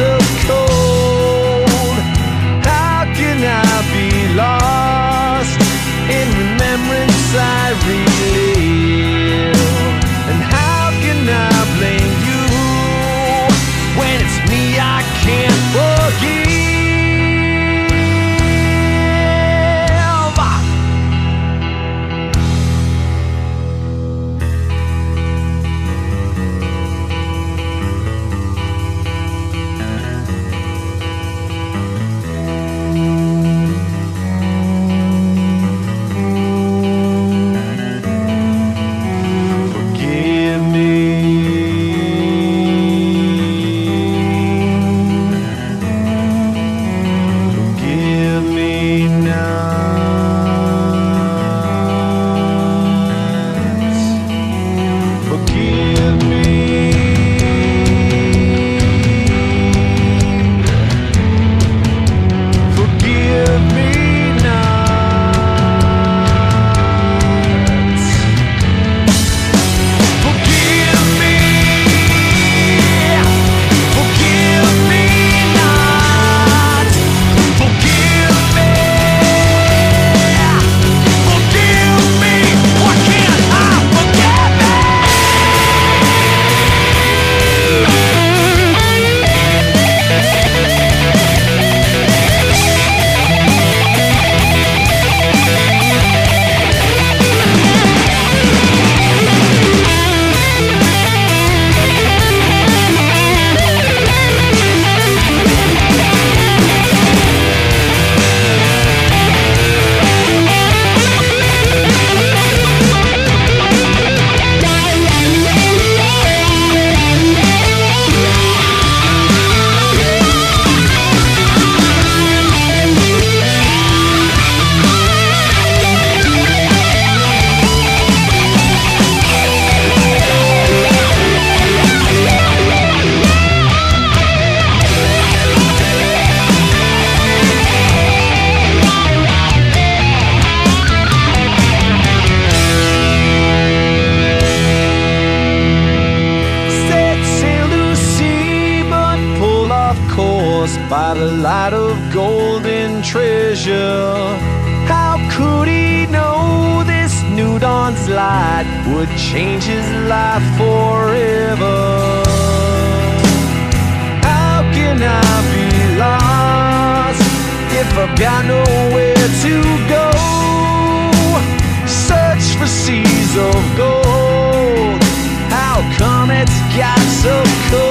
So cold. by the light of golden treasure. How could he know this new dawn's light would change his life forever? How can I be lost if I've got nowhere to go? Search for seas of gold. How come it's got so cold?